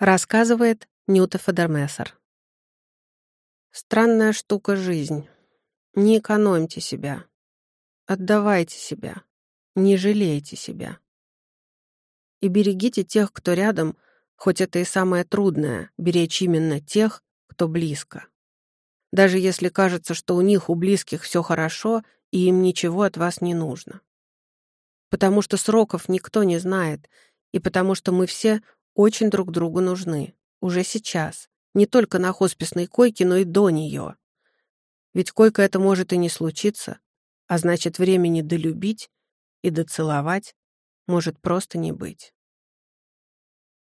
Рассказывает Нюта Федермессер. Странная штука жизнь. Не экономьте себя. Отдавайте себя. Не жалейте себя. И берегите тех, кто рядом, хоть это и самое трудное, беречь именно тех, кто близко. Даже если кажется, что у них, у близких, все хорошо, и им ничего от вас не нужно. Потому что сроков никто не знает, и потому что мы все очень друг другу нужны. Уже сейчас. Не только на хосписной койке, но и до нее. Ведь койка это может и не случиться, а значит, времени долюбить и доцеловать может просто не быть.